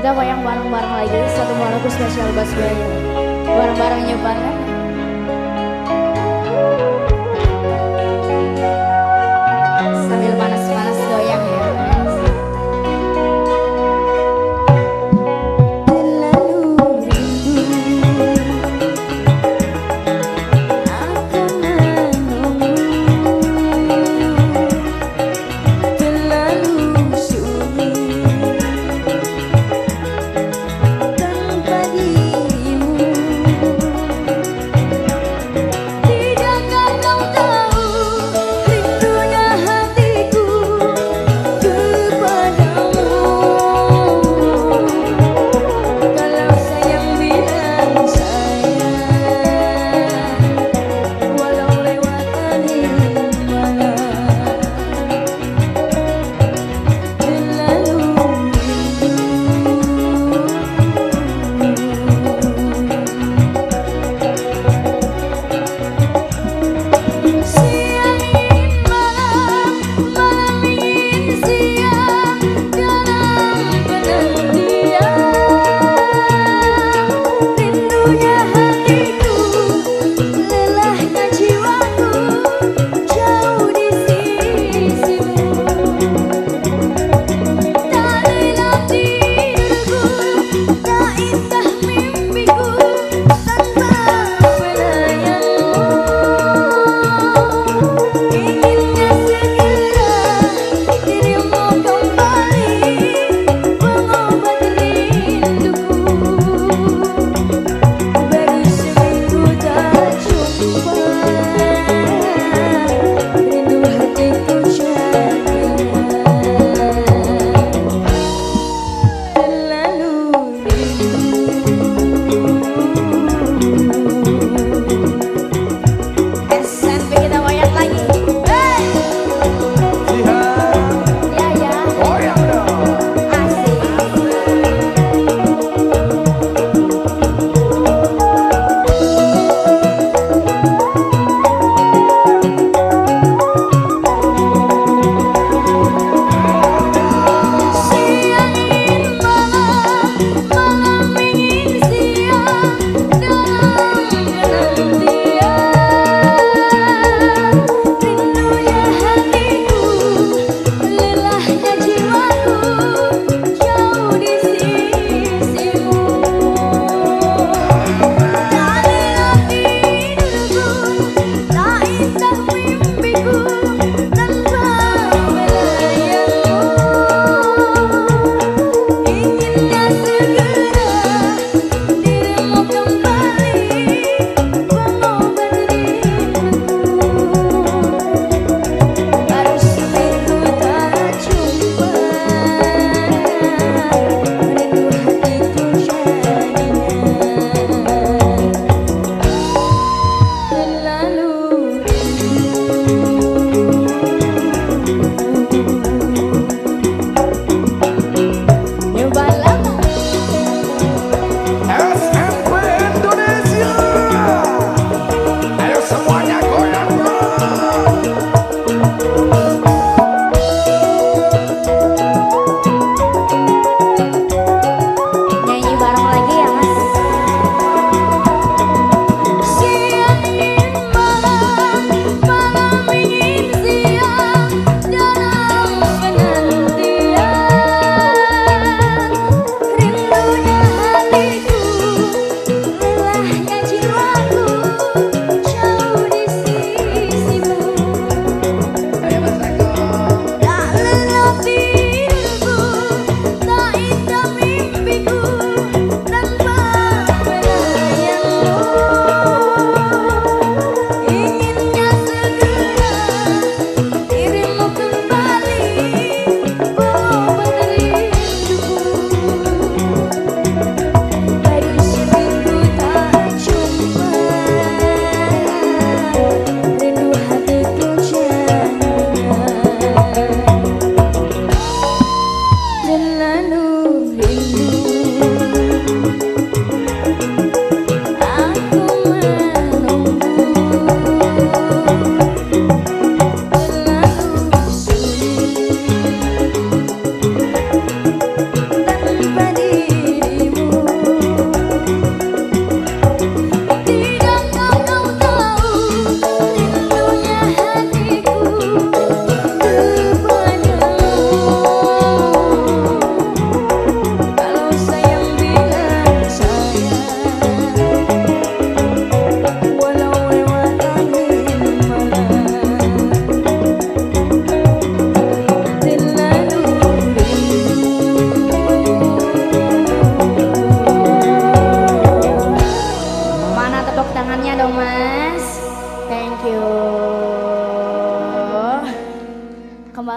Kita goyang bareng-bareng lagi satu lagu spesial buat semuanya. Bareng-bareng nyebar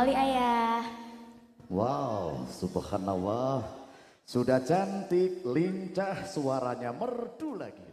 Kembali ayah Wow, subhanallah. Sudah cantik, lincah, suaranya merdu lagi.